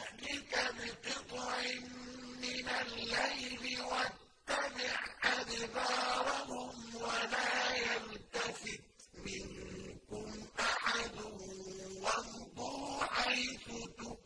يهدك بِقِطْعٍ مِّنَ اللَّيْلِ وَاتَّبِعْ أَدْبَارَهُمْ وَلَا يَلْتَفِتْ مِنكُمْ أَحَدٌ وَامْضُوا حَيْثُ تُؤْمِنُونَ